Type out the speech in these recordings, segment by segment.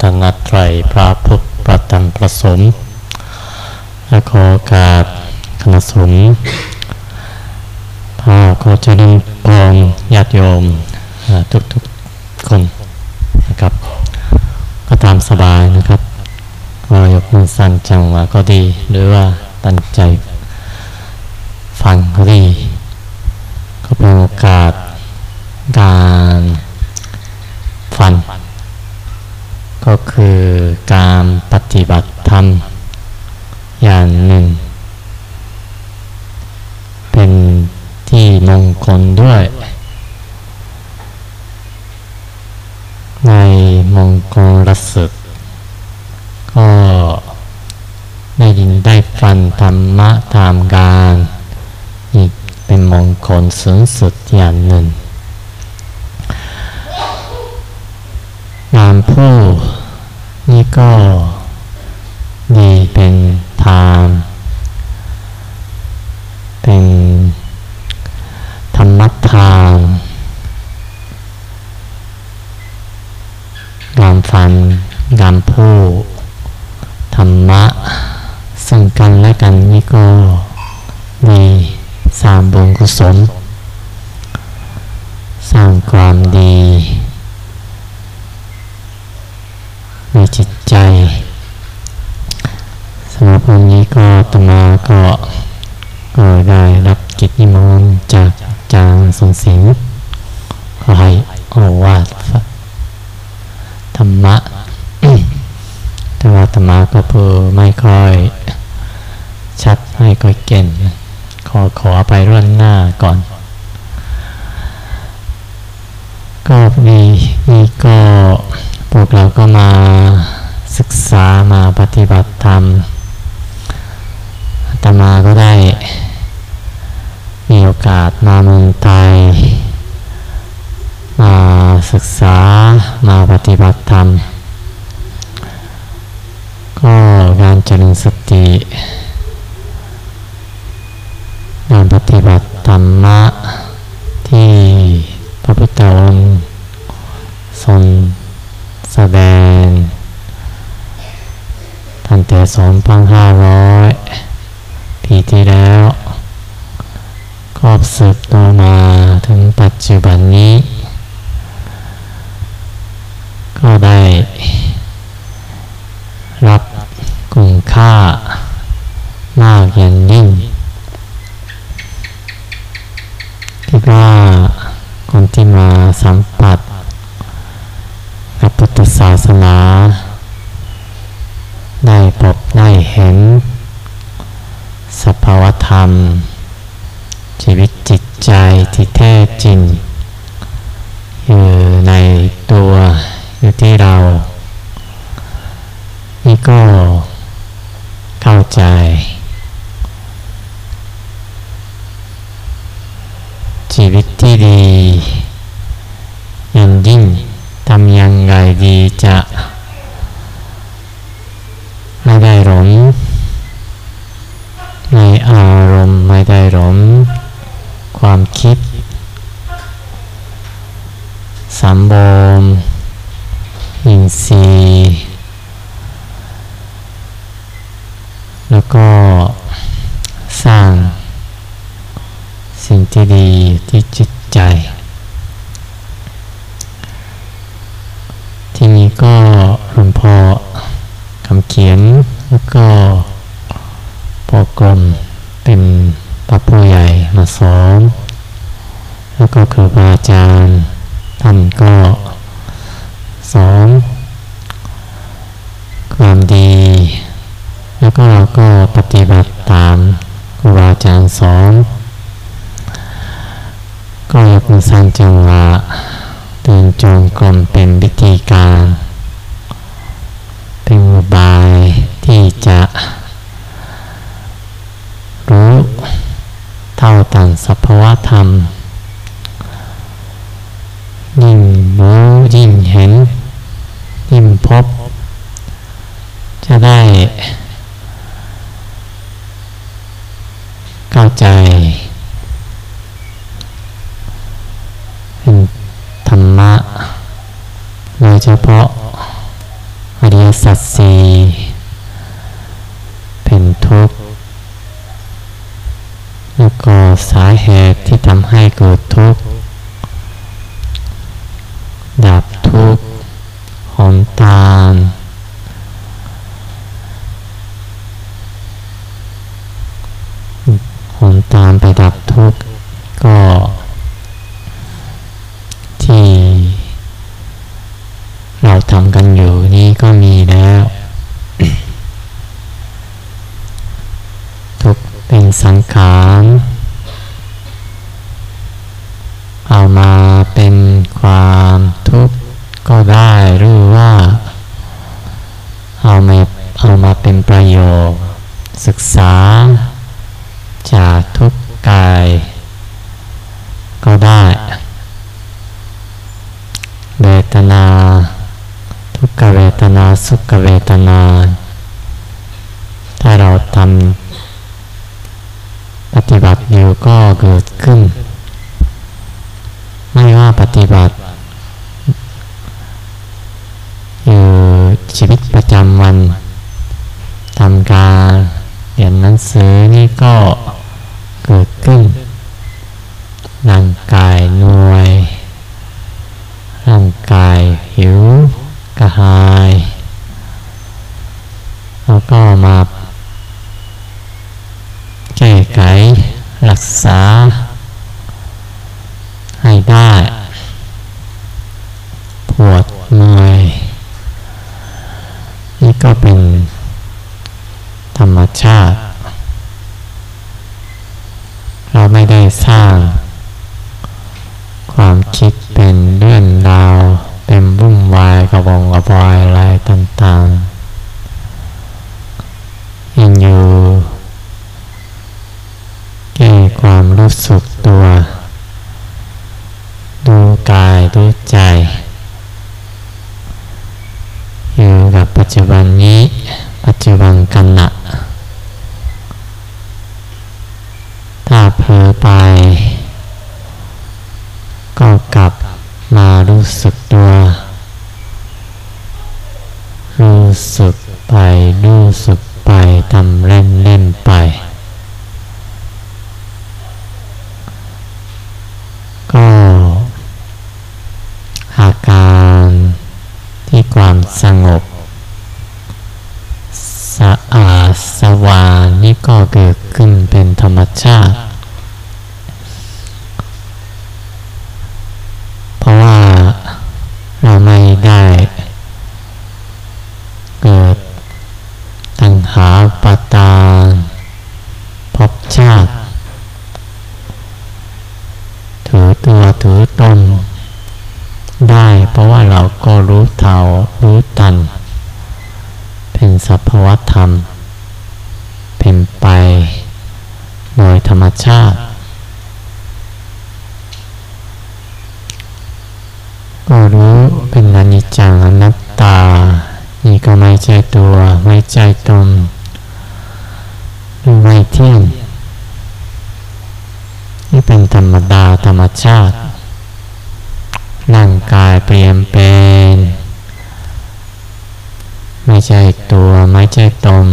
ตนตรัยพระพุทธประธรรมประสมและขอการคณะสงฆ์พระโคจริญพรญาติโยมทุกๆคนนะครับก็ตามสบายนะครับก็ยกมือสั่นจังหวะก็ดี หรือว่าตั้งใจฟังก็ดี ก็เป็นโอกาสการฟัง ก็คือการปฏิบัติธรรมอย่างหนึ่ง เป็นที่มงคลด้วย ในมงคลรสึก ก็ได้ยินได้ฟังธรรมะตามการอีกเป็นมงคลสูงสุดอย่างหนึ่ง งานผู้ นี่ก็ดีเป็นทางเป็นธรรมทางการฟันงารพูดรรมะซึ่งกันและกันนี่ก็ดีสร้างบุญกุศลสร้างความดีในจิตใจสำหรับ วันนี้ก็ตมาก็ก็ได้รับกิจนิมนต์จากจารย์สนสิงห์ขอให้โอวาทธรรมะแต่ว่าธรรมะก็เพื่อไม่ค่อย ชัดไม่ค่อยเก่งขอขอไปร่วนหน้าก่อน ก็มีมีก็พวกเราก็มาศึกษามาปฏิบัติธรรม ตมาก็ได้ มีโอกาสมาเมืองไทย มาศึกษามาปฏิบัติธรรม ก็การเจริญสติการปฏิบัติธรรมะที่พระพุทธองค์ทรงแสดงตั้งแต่สองพันห้าร้อย แล้ว ก็สืบต่อมาถึงปัจจุบันนี้ ก็ได้ รับคุณค่ามากอย่างยิ่งคิดว่าคนที่มาสัมผัสกับพุทธศาสนา ได้พบได้เห็น สภาวธรรม ชีวิตจิต ใจที่แท้จริง อยู่ในตัวอยู่ที่เรา นี่ก็เข้าใจ ชีวิตที่ดีอย่างยิ่งทำยังไงดีจะไม่ได้หลงในอารมณ์ไม่ได้หลงความคิดสามบมอินทรีย์แล้วก็สร้างสิ่งที่ดีที่จิตใจ ที่นี้ ก็หลวงพ่อคำเขียนแล้วก็ปอกลมเป็นพระผู้ใหญ่มาสอนแล้วก็ครูบาอาจารย์ท่านก็สอนความดี แล้วก็เราก็ปฏิบัติตามครูบาอาจารย์สอนก็ยกมือสั่นจังหวะเดินจงกรมเป็นวิธีการ เป็นอุบายที่จะรู้เท่าทันสภาวะธรรม ยิ่งรู้ยิ่งเห็น ยิ่งพบ จะได้เข้าใจ สังขารเอามาเป็นความทุกข์ก็ได้หรือ เขียนหนังสือนี่ก็เกิดขึ้น หลัง ความรู้สึกตัว ดูกายด้วยใจ Tina. ร่างกายเปลี่ยนเป็น ไม่ใช่ตัวไม่ใช่ตม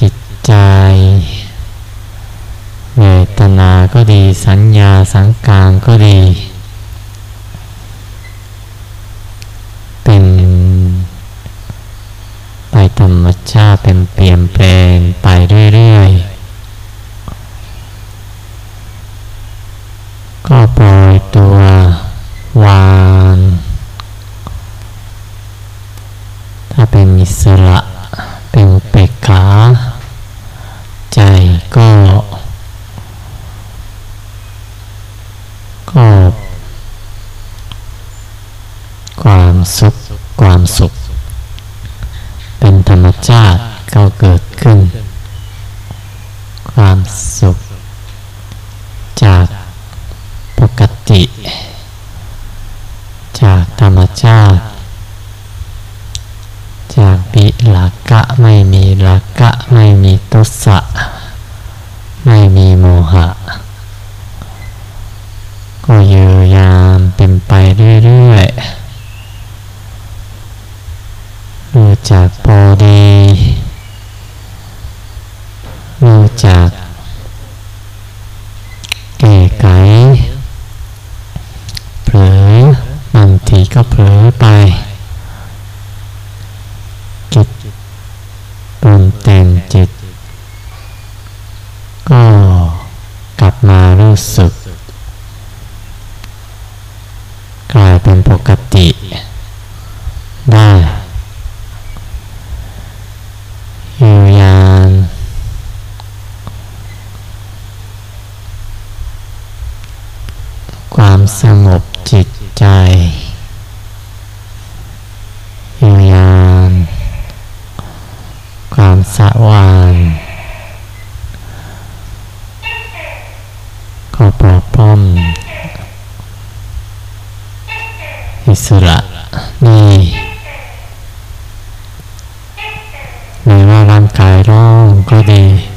จิตใจเวทนาก็ดีสัญญาสังการก็ดี ความสุข ความสุข เป็นธรรมชาติเข้เกิด 归你。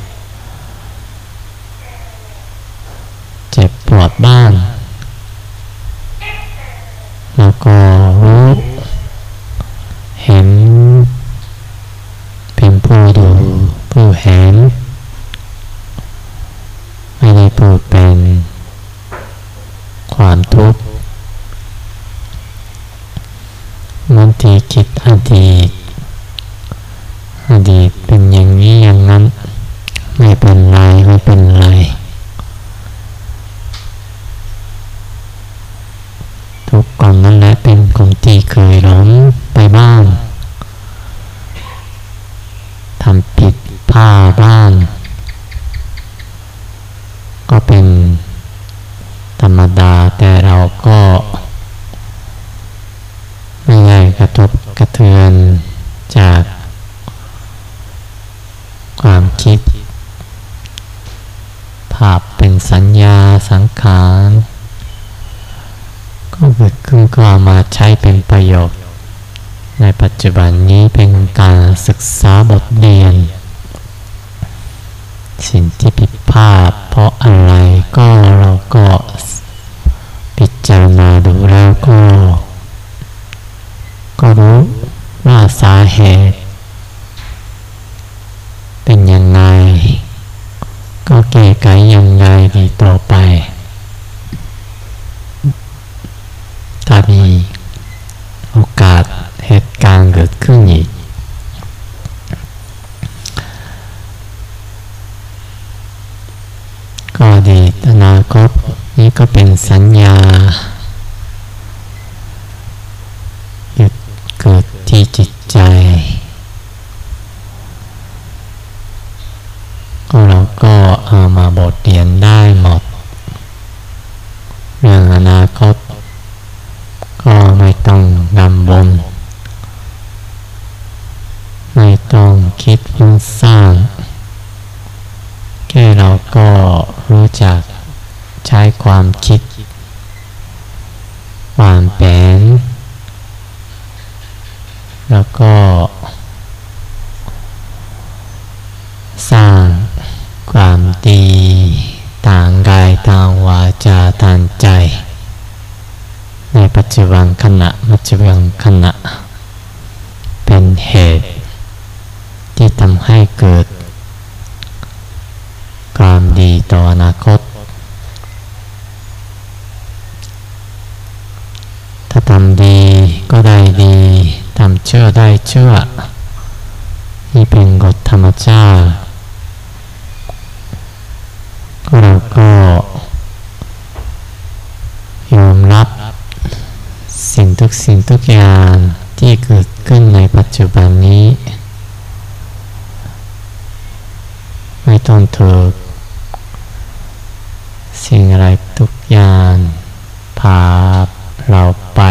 My. ความแผรแล้วก็ สร้างความดีต่างกายต่างวาจาต่างใจ ในปัจจุบันขณะปัจจุบันขณะ เจ้า เราก็ยอมรับสิ่งทุกสิ่งทุกอย่างที่เกิดขึ้นในปัจจุบันนี้ ไม่ต้องถูกสิ่งอะไรทุกอย่างพาเราไป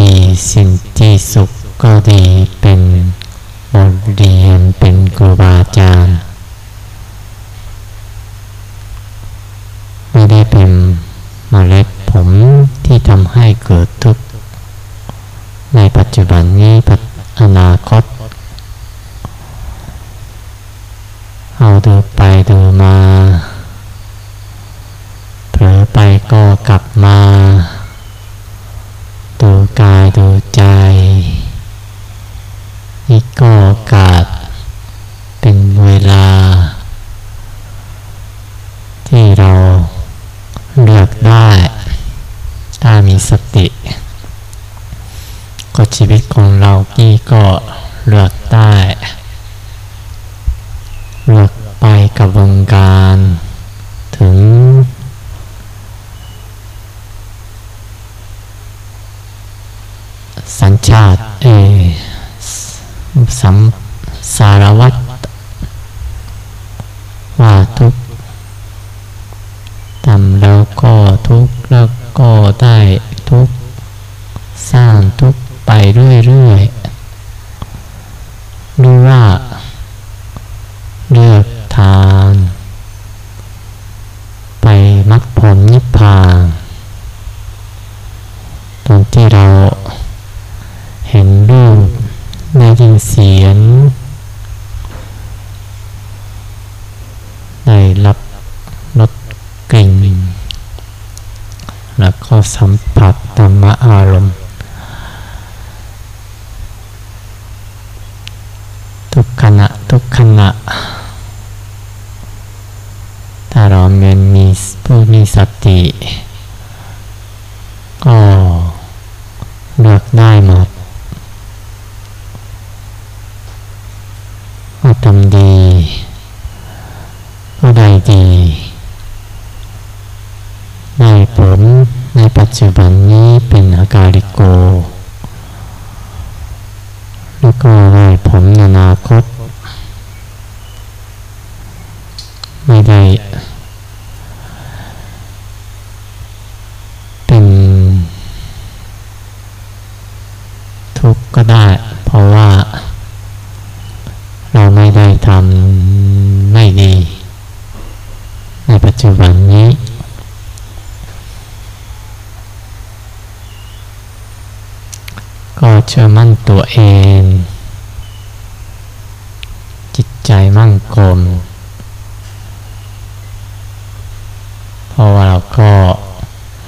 ดีสิ่งที่สุขก็ดีเป็นบทเรียนเป็นครูบาอาจารย์ไม่ได้เป็นมเมล็ดผมที่ทำให้เกิดทุกข์ในปัจจุบันนี้ สัมสารวัตรว่าทุกทำแล้วก็ทุกแล้วก็ได้ทุกสร้างทุกไปเรื่อยๆรู้ว่าเลือกทางไปมรรคผลนิพพานตอนที่เราเห็นรูปได้ยินเสียงได้รับรสกลิ่นแล้วก็ สัมผัสธรรมอารมณ์ ทุกขณะทุกขณะ ถ้าเราเงินมีผู้มีสติ ก็เลือกได้หมดก็ทำดี ก็ได้ดีได้ผลในปั จจุบันนี้เป็นอาการิโก แล้วก็ได้ผลในอนาคต ไม่ได้ เป็น ทุกข์ก็ได้ เพราะว่า เราไม่ได้ทำไม่ดี ในปัจจุบันนี้ ก็ เชื่อมั่นตัวเอง จิตใจมั่งคงเพราะว่าเราก็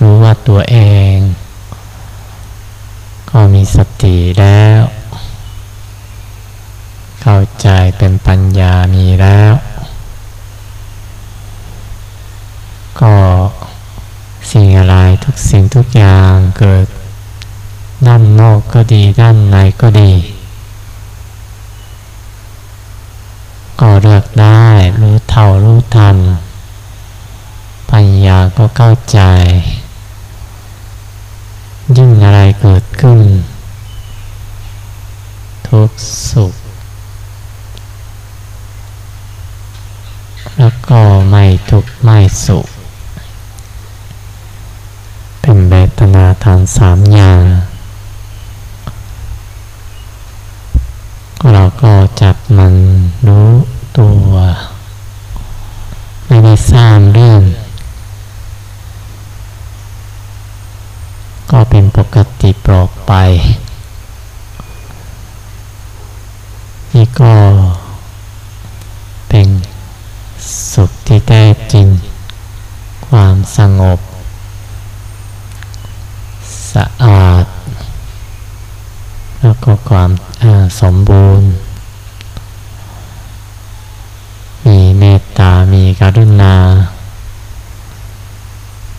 รู้ว่าตัวเอง ก็มีสติแล้ว เข้าใจเป็นปัญญามีแล้ว ก็สิ่งอะไรทุกสิ่งทุกอย่างเกิด ดีด้านในก็ดี ก็เลือกได้รู้เท่ารู้ทัน ปัญญาก็เข้าใจ ยิ่งอะไรเกิดขึ้น ทุกสุข แล้วก็ไม่ทุกไม่สุข เป็นเบตนาทานสามอย่างเราก็จับมันรู้ตัว ไม่ได้สร้างเรื่อง ก็เป็นปกติปลอกไป นี่ก็เป็นสุขที่แท้จริง ความสงบ สะอาด แล้วก็ความสมบูรณ์ มีเมตตา มีกรุณา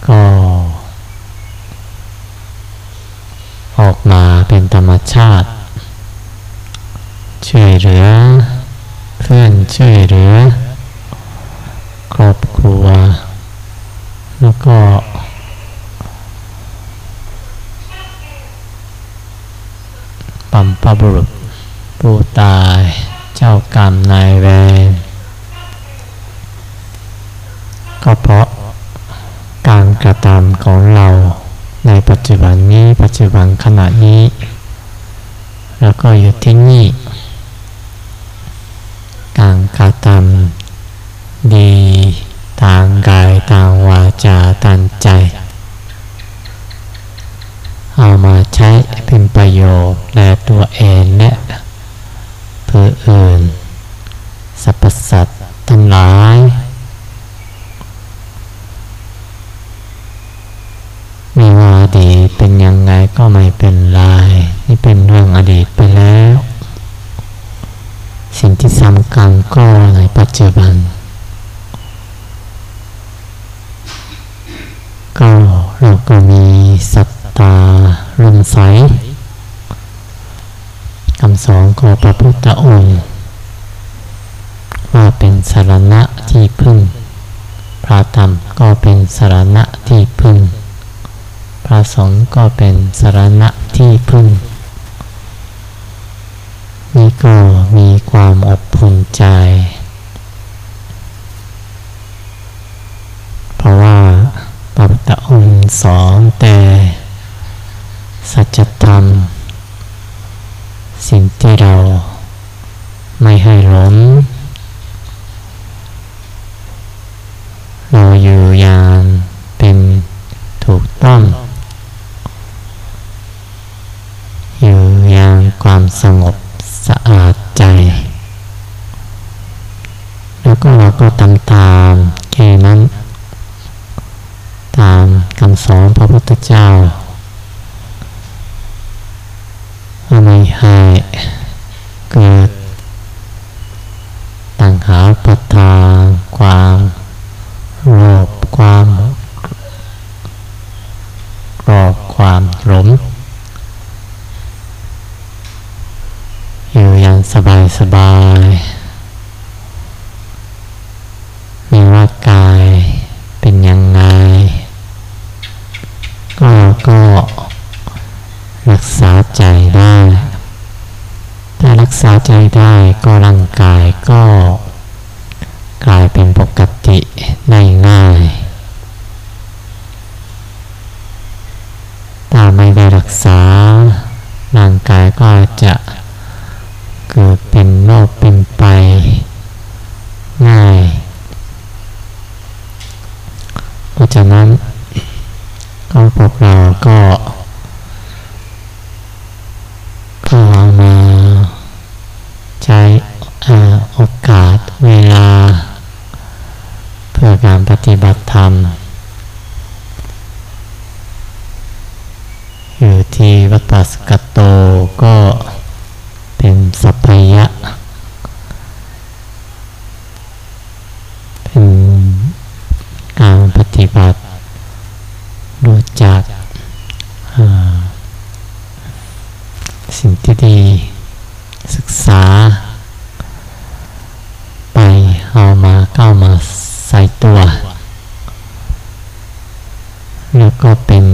ก็ ออกมาเป็นธรรมชาติ ช่วยเหลือ เพื่อนช่วยเหลือ ครอบครัว แล้วก็ปัมปบุรุษผู้ตาย เจ้ากรรมนายเวรก็เพราะการกระทำของเราในปั จจุบันนี้ ปัจจุบันขณะนี้ แล้วก็อยู่ที่นี่การกระทำดีทางกายทางวาจาทางใจ เอามาใช้เป็นประโยชน์แลตัวเองและผู้อื่นสรรพสัตว์ทั้งหลายมีว่า ก็ไม่เป็นไรนี่เป็นเรื่องอดีตไปแล้ว สิ่งที่สำคัญก็ในปัจจุบัน ก็เราก็มีศรัทธาเริ่มใสคำสอนของพระพุทธองค์ ว่าเป็นสารณะที่พึ่ง พระธรรมก็เป็นสารณะที่พึ่ง ระสงฆ์ก็เป็นสารณะที่พึ่ง นี่ก็มีความอบอุ่นใจ เพราะว่าพระพุทธองค์สอนแต่สัจธรรม สิ่งที่เราไม่ให้หลงเราอยู่อย่างเป็นถูกต้อง อยู่อย่าง ความสงบสะอาดใจ แล้วก็เราก็ทำตามแค่นั้น ตามคำสอนพระพุทธเจ้าไม่ให้เกิดตังหาปัทานความโลภความโกรธความหลงอยู่อย่างสบายสบายมีว่ากายเป็นยังไง ก็ก็รักษาใจได้ ถ้ารักษาใจได้ก็ร่างกายก็กลายเป็นปกติได้ง่าย ถ้าไม่ได้รักษา ร่างกายก็จะเกิดเป็นโรคเป็นไป ง่าย เพราะฉะนั้นก็พวกเราก็ก็มาใช้โอกาสเวลา เพื่อการปฏิบัติธรรม อยู่ที่วัดปัสกัตโตก็เป็นสัพพยะ เป็นการปฏิบัติรู้จักสิ่งที่ดีศึกษา ไปเอามาเข้ามาใส่ตัว แล้วก็เป็น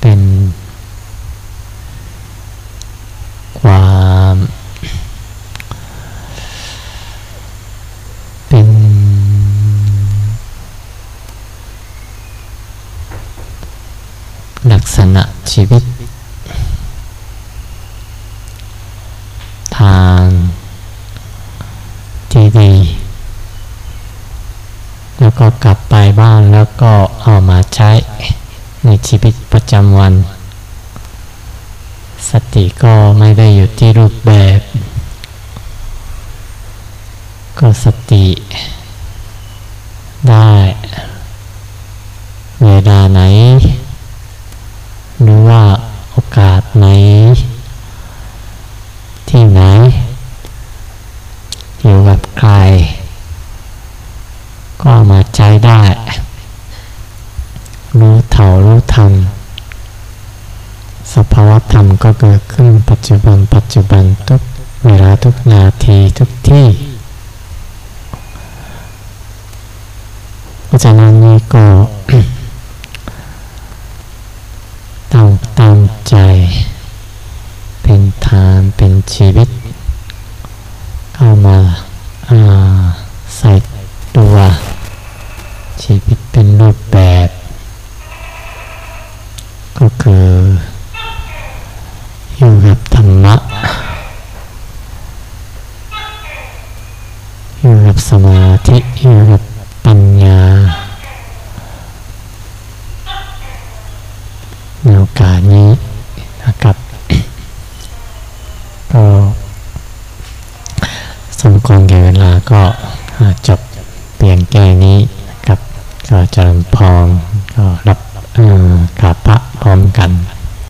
เป็นความเป็นลักษณะ ชีวิต ทางที่ดี แล้วก็กลับไปบ้านแล้วก็เอามาใช้ในชีวิตประจำวัน สติก็ไม่ได้อยู่ที่รูปแบบ ก็สติได้ เวลาไหน หรือว่าโอกาสไหน ที่ไหน อยู่กับใคร ก็มาใช้ได้ รู้เท่ารู้ทันสภาวะธรรมก็เกิดขึ้นปัจจุบัน ปัจจุบันทุกเวลาทุกนาทีทุกที่เพราะฉะนั้นนี่ก็ ต้องตั้งใจ เป็นทานเป็นชีวิตเข้ามาใส่ตัว ชีวิตเป็นรูปแบบ ก็คืออยู่กับธรรมะอยู่กับสมาธิอยู่กับ